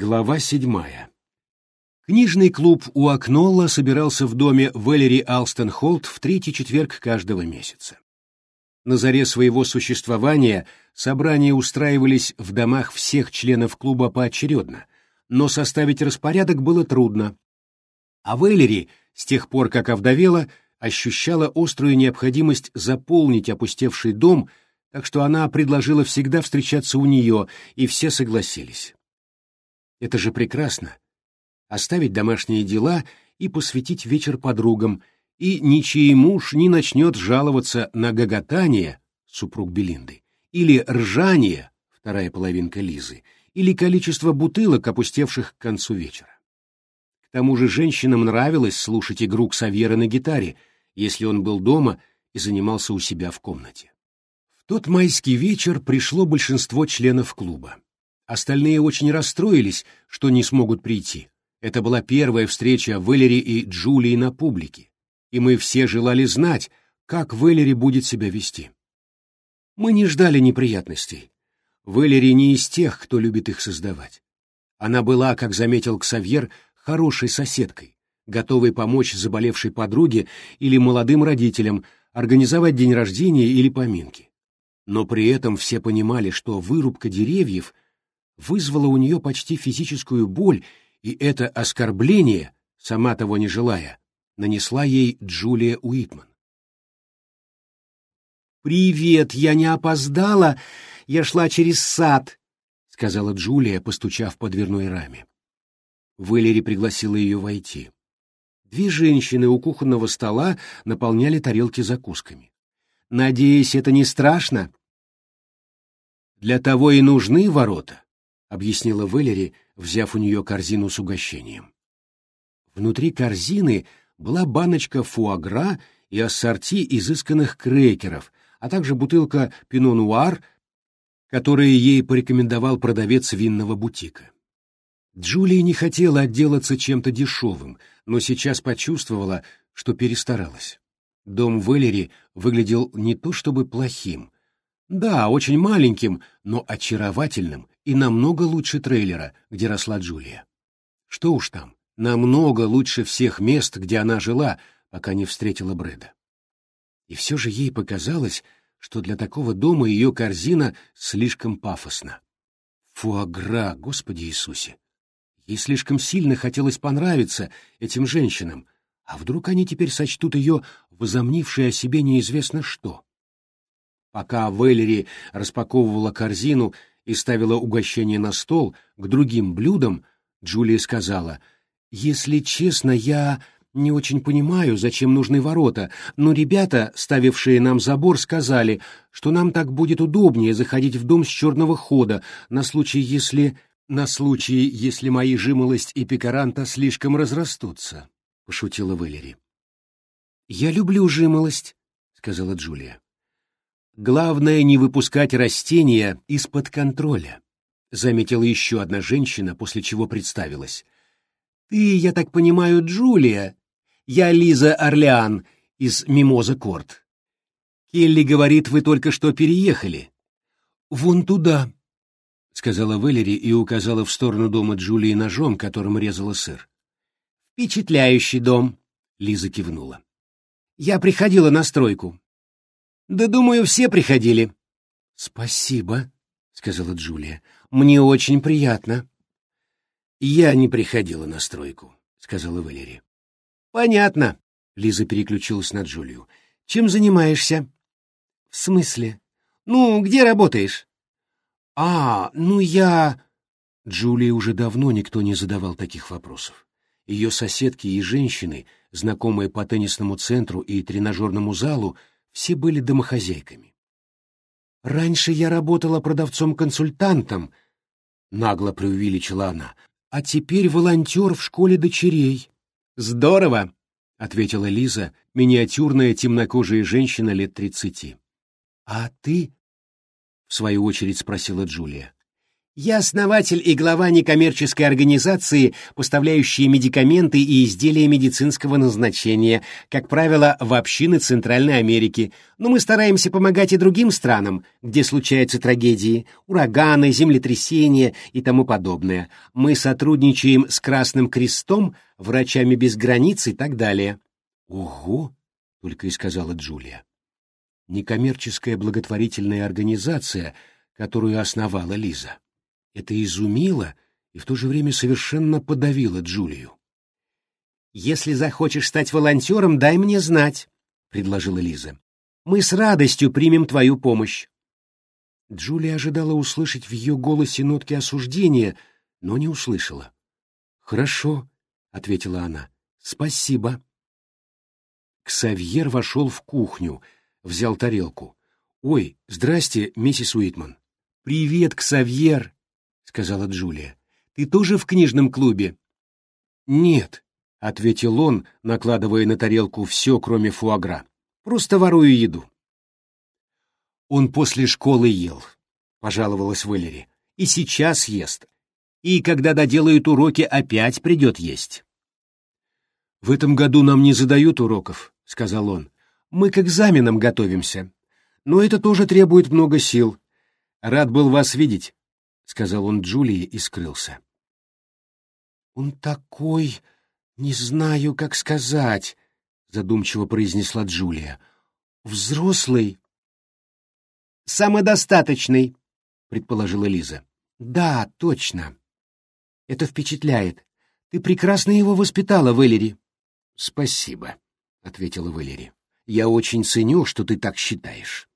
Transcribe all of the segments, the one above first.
Глава седьмая. Книжный клуб у Акнолла собирался в доме Валери Алстон Холт в третий четверг каждого месяца. На заре своего существования собрания устраивались в домах всех членов клуба поочередно, но составить распорядок было трудно. А Валери, с тех пор как овдовела, ощущала острую необходимость заполнить опустевший дом, так что она предложила всегда встречаться у нее, и все согласились. Это же прекрасно. Оставить домашние дела и посвятить вечер подругам, и ничей муж не начнет жаловаться на гоготание, супруг Белинды, или ржание, вторая половинка Лизы, или количество бутылок, опустевших к концу вечера. К тому же женщинам нравилось слушать игру Ксавьера на гитаре, если он был дома и занимался у себя в комнате. В тот майский вечер пришло большинство членов клуба. Остальные очень расстроились, что не смогут прийти. Это была первая встреча Валери и Джулии на публике, и мы все желали знать, как Валери будет себя вести. Мы не ждали неприятностей. Валери не из тех, кто любит их создавать. Она была, как заметил Ксавьер, хорошей соседкой, готовой помочь заболевшей подруге или молодым родителям организовать день рождения или поминки. Но при этом все понимали, что вырубка деревьев вызвало у нее почти физическую боль, и это оскорбление, сама того не желая, нанесла ей Джулия Уитман. «Привет, я не опоздала, я шла через сад», — сказала Джулия, постучав по дверной раме. Валери пригласила ее войти. Две женщины у кухонного стола наполняли тарелки закусками. «Надеюсь, это не страшно?» «Для того и нужны ворота, объяснила Веллери, взяв у нее корзину с угощением. Внутри корзины была баночка фуагра и ассорти изысканных крекеров, а также бутылка пино-нуар, которые ей порекомендовал продавец винного бутика. Джулия не хотела отделаться чем-то дешевым, но сейчас почувствовала, что перестаралась. Дом Веллери выглядел не то чтобы плохим, да, очень маленьким, но очаровательным и намного лучше трейлера, где росла Джулия. Что уж там, намного лучше всех мест, где она жила, пока не встретила Брэда. И все же ей показалось, что для такого дома ее корзина слишком пафосна. Фуагра, Господи Иисусе! Ей слишком сильно хотелось понравиться этим женщинам, а вдруг они теперь сочтут ее возомнившей о себе неизвестно что? Пока Вэллери распаковывала корзину и ставила угощение на стол к другим блюдам, Джулия сказала, «Если честно, я не очень понимаю, зачем нужны ворота, но ребята, ставившие нам забор, сказали, что нам так будет удобнее заходить в дом с черного хода на случай, если... на случай, если мои жимолость и пикаранта слишком разрастутся», — пошутила Валери. «Я люблю жимолость», — сказала Джулия. Главное не выпускать растения из-под контроля, заметила еще одна женщина, после чего представилась. Ты, я так понимаю, Джулия. Я Лиза Орлеан из Мимоза Корт. Келли говорит, вы только что переехали. Вон туда, сказала Валери и указала в сторону дома Джулии ножом, которым резала сыр. Впечатляющий дом, Лиза кивнула. Я приходила на стройку. Да, думаю, все приходили. Спасибо, сказала Джулия. Мне очень приятно. Я не приходила на стройку, сказала Валерия. Понятно. Лиза переключилась на Джулию. Чем занимаешься? В смысле? Ну, где работаешь? А, ну я... Джулии уже давно никто не задавал таких вопросов. Ее соседки и женщины, знакомые по теннисному центру и тренажерному залу, все были домохозяйками. «Раньше я работала продавцом-консультантом», — нагло преувеличила она, «а теперь волонтер в школе дочерей». «Здорово», — ответила Лиза, миниатюрная темнокожая женщина лет тридцати. «А ты?» — в свою очередь спросила Джулия. Я основатель и глава некоммерческой организации, поставляющей медикаменты и изделия медицинского назначения, как правило, в общины Центральной Америки, но мы стараемся помогать и другим странам, где случаются трагедии, ураганы, землетрясения и тому подобное. Мы сотрудничаем с Красным Крестом, врачами без границ и так далее. «Ого!» — только и сказала Джулия. «Некоммерческая благотворительная организация, которую основала Лиза». Это изумило и в то же время совершенно подавило Джулию. «Если захочешь стать волонтером, дай мне знать», — предложила Лиза. «Мы с радостью примем твою помощь». Джулия ожидала услышать в ее голосе нотки осуждения, но не услышала. «Хорошо», — ответила она. «Спасибо». Ксавьер вошел в кухню, взял тарелку. «Ой, здрасте, миссис Уитман». «Привет, Ксавьер», сказала Джулия. «Ты тоже в книжном клубе?» «Нет», — ответил он, накладывая на тарелку все, кроме фуагра. «Просто ворую еду». «Он после школы ел», — пожаловалась Валери. «И сейчас ест. И когда доделают уроки, опять придет есть». «В этом году нам не задают уроков», — сказал он. «Мы к экзаменам готовимся. Но это тоже требует много сил. Рад был вас видеть сказал он Джулии и скрылся. Он такой, не знаю, как сказать, задумчиво произнесла Джулия. Взрослый. Самодостаточный, предположила Лиза. Да, точно. Это впечатляет. Ты прекрасно его воспитала, Валери. Спасибо, ответила Валери. Я очень ценю, что ты так считаешь.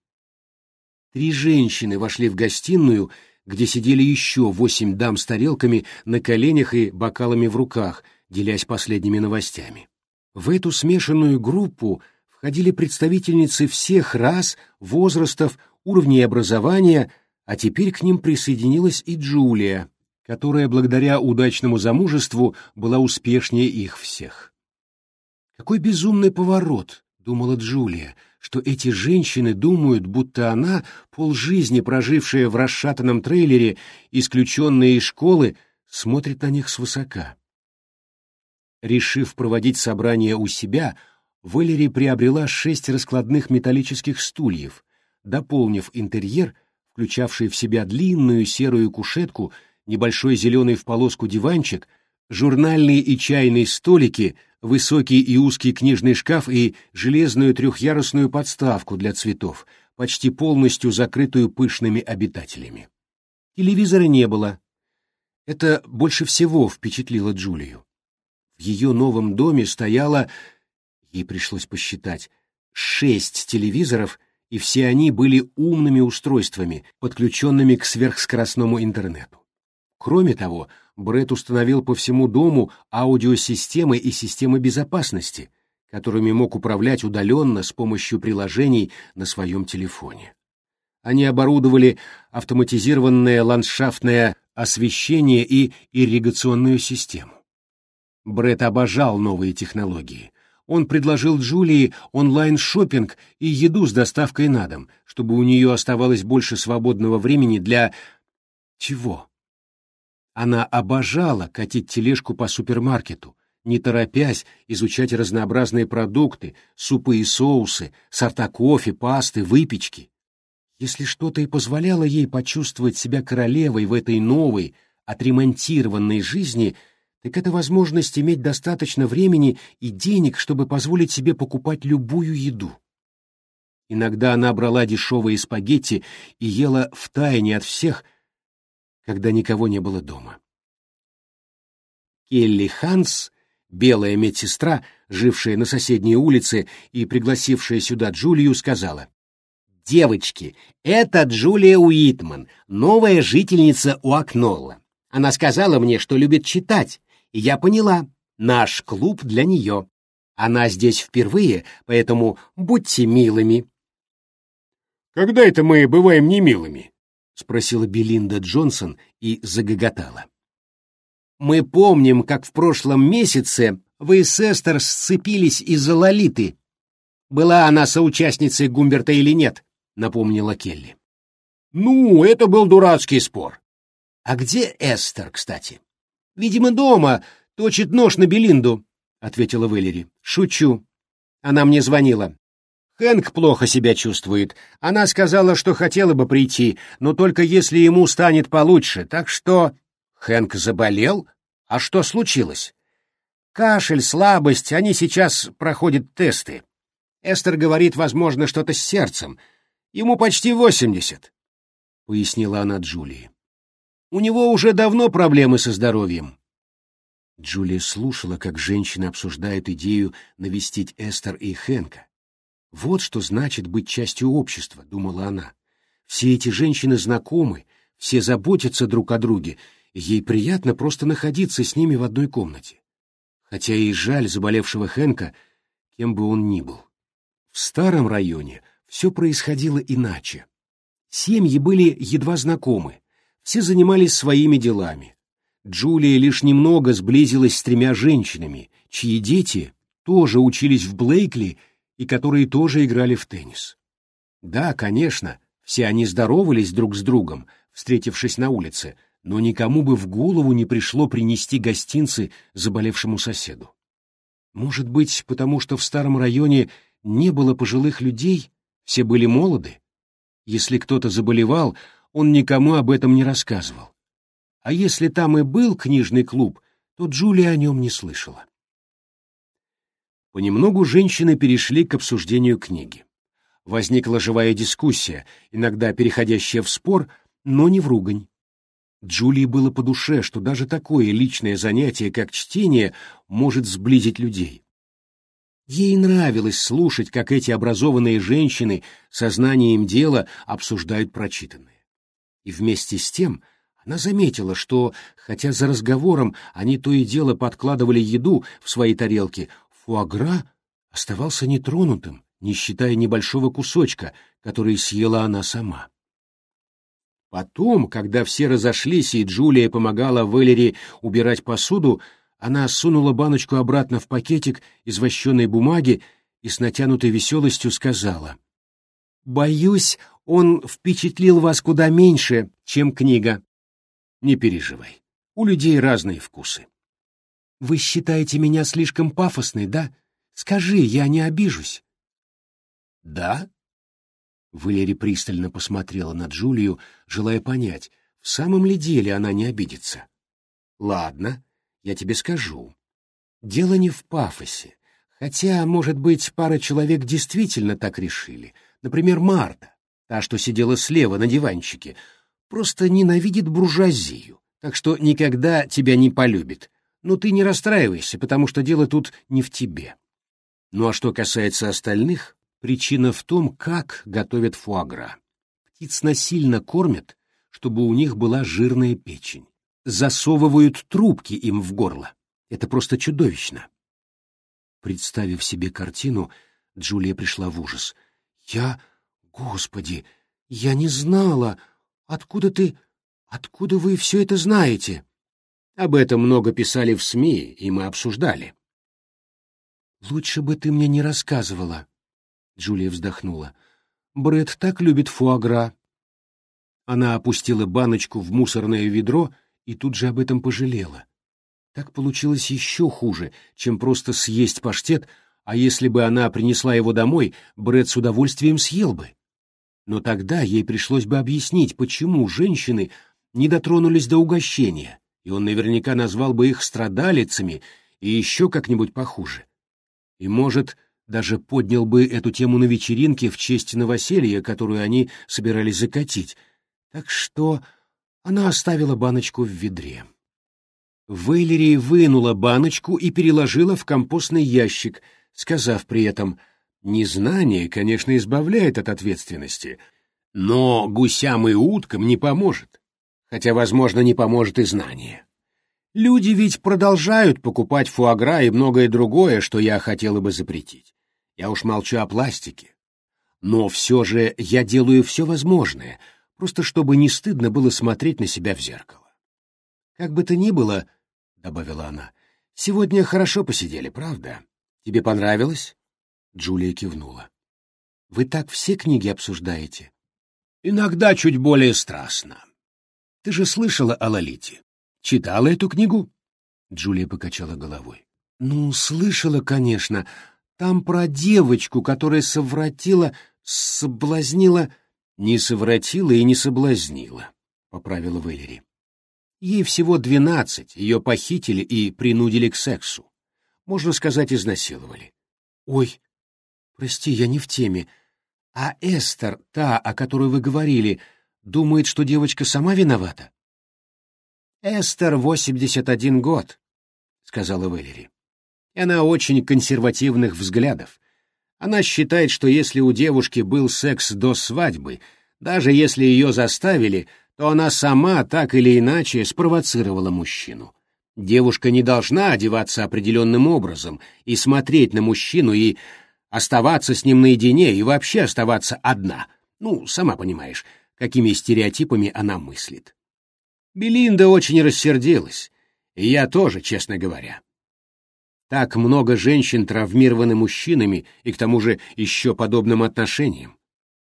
Три женщины вошли в гостиную где сидели еще восемь дам с тарелками на коленях и бокалами в руках, делясь последними новостями. В эту смешанную группу входили представительницы всех рас, возрастов, уровней образования, а теперь к ним присоединилась и Джулия, которая благодаря удачному замужеству была успешнее их всех. Какой безумный поворот, думала Джулия, что эти женщины думают, будто она, полжизни прожившая в расшатанном трейлере, исключенная из школы, смотрит на них свысока. Решив проводить собрание у себя, Валери приобрела шесть раскладных металлических стульев, дополнив интерьер, включавший в себя длинную серую кушетку, небольшой зеленый в полоску диванчик, журнальные и чайные столики — высокий и узкий книжный шкаф и железную трехъярусную подставку для цветов, почти полностью закрытую пышными обитателями. Телевизора не было. Это больше всего впечатлило Джулию. В ее новом доме стояло, ей пришлось посчитать, шесть телевизоров, и все они были умными устройствами, подключенными к сверхскоростному интернету. Кроме того, Бред установил по всему дому аудиосистемы и системы безопасности, которыми мог управлять удаленно с помощью приложений на своем телефоне. Они оборудовали автоматизированное ландшафтное освещение и ирригационную систему. Бред обожал новые технологии. Он предложил Джулии онлайн-шоппинг и еду с доставкой на дом, чтобы у нее оставалось больше свободного времени для... чего? Она обожала катить тележку по супермаркету, не торопясь изучать разнообразные продукты, супы и соусы, сорта кофе, пасты, выпечки. Если что-то и позволяло ей почувствовать себя королевой в этой новой, отремонтированной жизни, так это возможность иметь достаточно времени и денег, чтобы позволить себе покупать любую еду. Иногда она брала дешевые спагетти и ела втайне от всех, когда никого не было дома. Келли Ханс, белая медсестра, жившая на соседней улице и пригласившая сюда Джулию, сказала, «Девочки, это Джулия Уитман, новая жительница Уакнолла. Она сказала мне, что любит читать, и я поняла, наш клуб для нее. Она здесь впервые, поэтому будьте милыми». «Когда это мы бываем немилыми?» — спросила Белинда Джонсон и загоготала. «Мы помним, как в прошлом месяце вы с Эстер сцепились из-за Лолиты. Была она соучастницей Гумберта или нет?» — напомнила Келли. «Ну, это был дурацкий спор. А где Эстер, кстати? Видимо, дома, точит нож на Белинду, — ответила Вэлери. Шучу. Она мне звонила. Хэнк плохо себя чувствует. Она сказала, что хотела бы прийти, но только если ему станет получше. Так что... Хэнк заболел? А что случилось? Кашель, слабость, они сейчас проходят тесты. Эстер говорит, возможно, что-то с сердцем. Ему почти восемьдесят, — пояснила она Джулии. У него уже давно проблемы со здоровьем. Джулия слушала, как женщины обсуждают идею навестить Эстер и Хэнка. Вот что значит быть частью общества, думала она. Все эти женщины знакомы, все заботятся друг о друге, ей приятно просто находиться с ними в одной комнате. Хотя и жаль заболевшего Хэнка, кем бы он ни был. В старом районе все происходило иначе. Семьи были едва знакомы, все занимались своими делами. Джулия лишь немного сблизилась с тремя женщинами, чьи дети тоже учились в Блейкли и которые тоже играли в теннис. Да, конечно, все они здоровались друг с другом, встретившись на улице, но никому бы в голову не пришло принести гостинцы заболевшему соседу. Может быть, потому что в старом районе не было пожилых людей, все были молоды? Если кто-то заболевал, он никому об этом не рассказывал. А если там и был книжный клуб, то Джулия о нем не слышала. Понемногу женщины перешли к обсуждению книги. Возникла живая дискуссия, иногда переходящая в спор, но не в ругань. Джулии было по душе, что даже такое личное занятие, как чтение, может сблизить людей. Ей нравилось слушать, как эти образованные женщины со знанием дела обсуждают прочитанное. И вместе с тем она заметила, что, хотя за разговором они то и дело подкладывали еду в свои тарелки, фуагра оставался нетронутым, не считая небольшого кусочка, который съела она сама. Потом, когда все разошлись и Джулия помогала Валери убирать посуду, она сунула баночку обратно в пакетик из вощеной бумаги и с натянутой веселостью сказала. «Боюсь, он впечатлил вас куда меньше, чем книга». «Не переживай, у людей разные вкусы». «Вы считаете меня слишком пафосной, да? Скажи, я не обижусь». «Да?» Валери пристально посмотрела на Джулию, желая понять, в самом ли деле она не обидится. «Ладно, я тебе скажу. Дело не в пафосе, хотя, может быть, пара человек действительно так решили. Например, Марта, та, что сидела слева на диванчике, просто ненавидит буржуазию, так что никогда тебя не полюбит. Но ты не расстраивайся, потому что дело тут не в тебе. Ну а что касается остальных, Причина в том, как готовят фуагра. Птиц насильно кормят, чтобы у них была жирная печень. Засовывают трубки им в горло. Это просто чудовищно. Представив себе картину, Джулия пришла в ужас. «Я... Господи, я не знала. Откуда ты... Откуда вы все это знаете?» Об этом много писали в СМИ, и мы обсуждали. «Лучше бы ты мне не рассказывала», Джулия вздохнула. Брэд так любит фуагра. Она опустила баночку в мусорное ведро и тут же об этом пожалела. Так получилось еще хуже, чем просто съесть паштет, а если бы она принесла его домой, Брэд с удовольствием съел бы. Но тогда ей пришлось бы объяснить, почему женщины не дотронулись до угощения, и он наверняка назвал бы их страдалицами и еще как-нибудь похуже. И, может, даже поднял бы эту тему на вечеринке в честь новоселья, которую они собирались закатить. Так что она оставила баночку в ведре. Вейлери вынула баночку и переложила в компостный ящик, сказав при этом «Незнание, конечно, избавляет от ответственности, но гусям и уткам не поможет, хотя, возможно, не поможет и знание». Люди ведь продолжают покупать фуагра и многое другое, что я хотела бы запретить. Я уж молчу о пластике. Но все же я делаю все возможное, просто чтобы не стыдно было смотреть на себя в зеркало. Как бы то ни было, — добавила она, — сегодня хорошо посидели, правда? Тебе понравилось? Джулия кивнула. Вы так все книги обсуждаете? Иногда чуть более страстно. Ты же слышала о Лолите? Читала эту книгу?» Джулия покачала головой. «Ну, слышала, конечно. Там про девочку, которая совратила, соблазнила...» «Не совратила и не соблазнила», — поправила Вэлери. «Ей всего двенадцать, ее похитили и принудили к сексу. Можно сказать, изнасиловали». «Ой, прости, я не в теме. А Эстер, та, о которой вы говорили, думает, что девочка сама виновата?» «Эстер восемьдесят один год», — сказала Вэлери. «Она очень консервативных взглядов. Она считает, что если у девушки был секс до свадьбы, даже если ее заставили, то она сама так или иначе спровоцировала мужчину. Девушка не должна одеваться определенным образом и смотреть на мужчину и оставаться с ним наедине и вообще оставаться одна. Ну, сама понимаешь, какими стереотипами она мыслит. Белинда очень рассердилась, и я тоже, честно говоря. Так много женщин травмированы мужчинами и к тому же еще подобным отношением.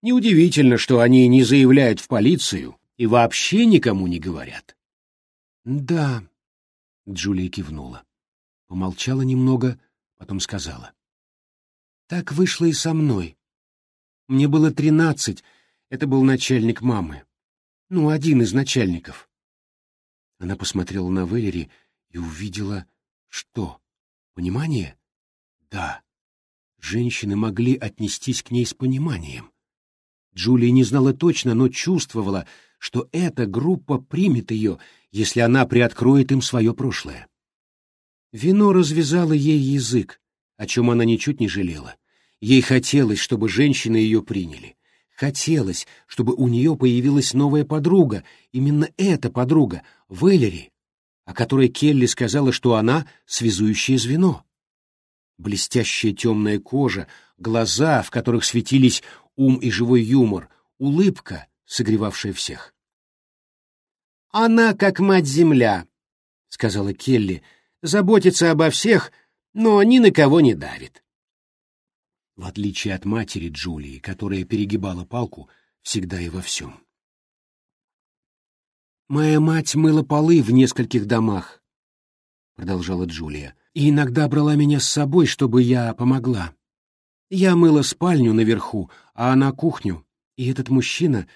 Неудивительно, что они не заявляют в полицию и вообще никому не говорят. «Да», — Джулия кивнула. Помолчала немного, потом сказала. «Так вышло и со мной. Мне было тринадцать, это был начальник мамы. Ну, один из начальников. Она посмотрела на Вэлери и увидела, что? Понимание? Да. Женщины могли отнестись к ней с пониманием. Джулия не знала точно, но чувствовала, что эта группа примет ее, если она приоткроет им свое прошлое. Вино развязало ей язык, о чем она ничуть не жалела. Ей хотелось, чтобы женщины ее приняли. Хотелось, чтобы у нее появилась новая подруга, именно эта подруга, Вэлери, о которой Келли сказала, что она — связующее звено. Блестящая темная кожа, глаза, в которых светились ум и живой юмор, улыбка, согревавшая всех. «Она как мать-земля», — сказала Келли, — «заботится обо всех, но ни на кого не давит» в отличие от матери Джулии, которая перегибала палку всегда и во всем. «Моя мать мыла полы в нескольких домах», — продолжала Джулия, «и иногда брала меня с собой, чтобы я помогла. Я мыла спальню наверху, а она кухню, и этот мужчина,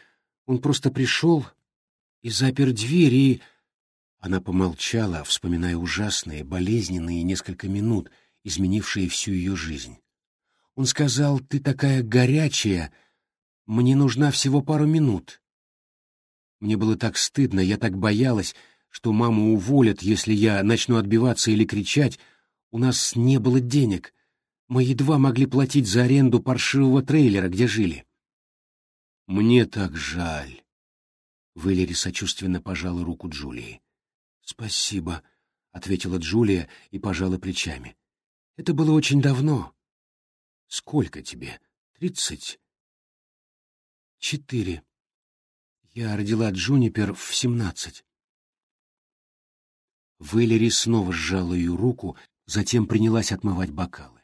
он просто пришел и запер дверь, и...» Она помолчала, вспоминая ужасные, болезненные несколько минут, изменившие всю ее жизнь. Он сказал, ты такая горячая, мне нужна всего пару минут. Мне было так стыдно, я так боялась, что маму уволят, если я начну отбиваться или кричать. У нас не было денег. Мы едва могли платить за аренду паршивого трейлера, где жили. Мне так жаль. Валери сочувственно пожала руку Джулии. «Спасибо», — ответила Джулия и пожала плечами. «Это было очень давно. Сколько тебе? Тридцать? Четыре. Я родила Джунипер в семнадцать. Вэлери снова сжала ее руку, затем принялась отмывать бокалы.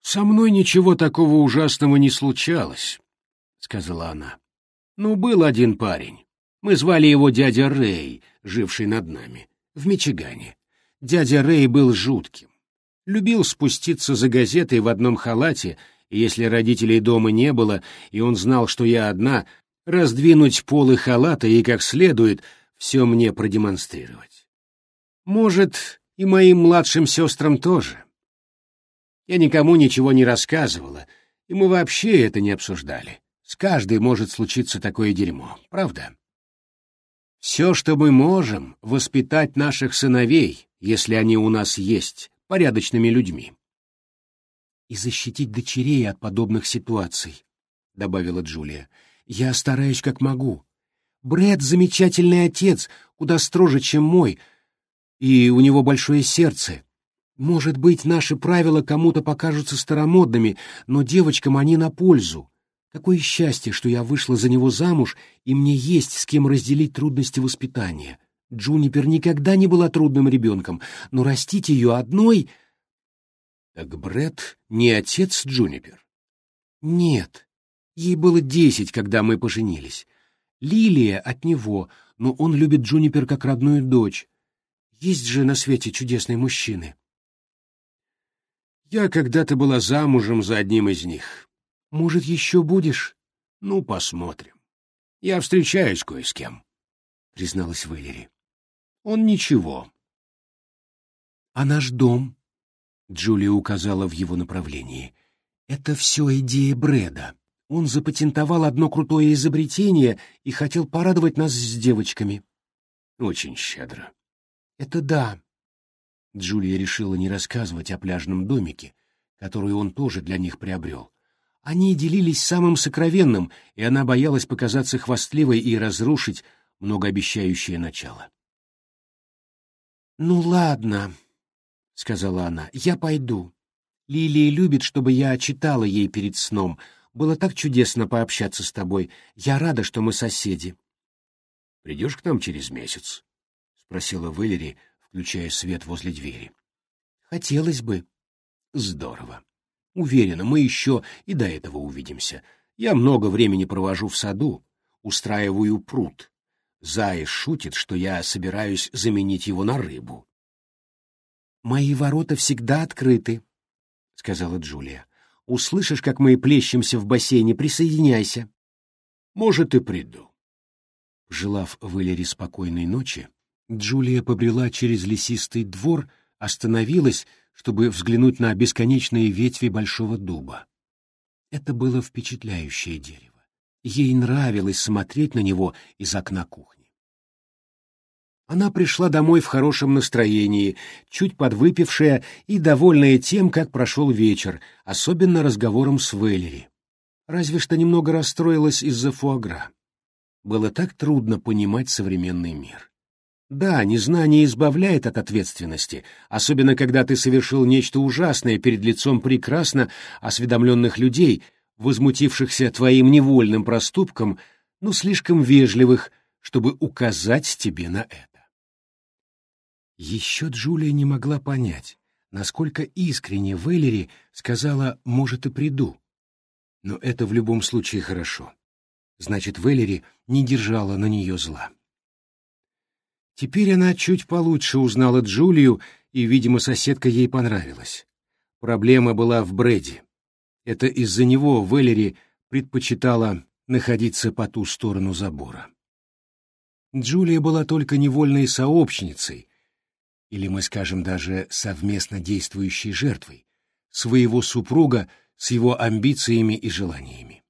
«Со мной ничего такого ужасного не случалось», — сказала она. «Ну, был один парень. Мы звали его дядя Рэй, живший над нами, в Мичигане. Дядя Рэй был жутким любил спуститься за газетой в одном халате, если родителей дома не было, и он знал, что я одна, раздвинуть полы халата и как следует все мне продемонстрировать. Может, и моим младшим сестрам тоже. Я никому ничего не рассказывала, и мы вообще это не обсуждали. С каждой может случиться такое дерьмо, правда? Все, что мы можем, воспитать наших сыновей, если они у нас есть, порядочными людьми. «И защитить дочерей от подобных ситуаций», — добавила Джулия. «Я стараюсь как могу. Брэд — замечательный отец, куда строже, чем мой, и у него большое сердце. Может быть, наши правила кому-то покажутся старомодными, но девочкам они на пользу. Какое счастье, что я вышла за него замуж, и мне есть с кем разделить трудности воспитания. Джунипер никогда не была трудным ребенком, но растить ее одной... Так Бред не отец Джунипер? Нет. Ей было десять, когда мы поженились. Лилия от него, но он любит Джунипер как родную дочь. Есть же на свете чудесные мужчины. Я когда-то была замужем за одним из них. Может, еще будешь? Ну, посмотрим. Я встречаюсь кое с кем, — призналась Валери. Он ничего. А наш дом? Джулия указала в его направлении. Это все идея Брэда. Он запатентовал одно крутое изобретение и хотел порадовать нас с девочками. Очень щедро. Это да. Джулия решила не рассказывать о пляжном домике, который он тоже для них приобрел. Они делились самым сокровенным, и она боялась показаться хвастливой и разрушить многообещающее начало. «Ну ладно», — сказала она, — «я пойду. Лилия любит, чтобы я читала ей перед сном. Было так чудесно пообщаться с тобой. Я рада, что мы соседи». «Придешь к нам через месяц?» — спросила Валери, включая свет возле двери. «Хотелось бы». «Здорово. Уверена, мы еще и до этого увидимся. Я много времени провожу в саду, устраиваю пруд. Зай шутит, что я собираюсь заменить его на рыбу. «Мои ворота всегда открыты», — сказала Джулия. «Услышишь, как мы плещемся в бассейне, присоединяйся». «Может, и приду». Желав Валере спокойной ночи, Джулия побрела через лесистый двор, остановилась, чтобы взглянуть на бесконечные ветви большого дуба. Это было впечатляющее дерево. Ей нравилось смотреть на него из окна кухни. Она пришла домой в хорошем настроении, чуть подвыпившая и довольная тем, как прошел вечер, особенно разговором с Веллери. Разве что немного расстроилась из-за фуагра. Было так трудно понимать современный мир. Да, незнание избавляет от ответственности, особенно когда ты совершил нечто ужасное перед лицом прекрасно осведомленных людей, возмутившихся твоим невольным проступком, но слишком вежливых, чтобы указать тебе на это. Еще Джулия не могла понять, насколько искренне Вэллери сказала «может и приду». Но это в любом случае хорошо. Значит, Вэллери не держала на нее зла. Теперь она чуть получше узнала Джулию, и, видимо, соседка ей понравилась. Проблема была в Брэди. Это из-за него Вэллери предпочитала находиться по ту сторону забора. Джулия была только невольной сообщницей, или мы скажем даже совместно действующей жертвой, своего супруга с его амбициями и желаниями.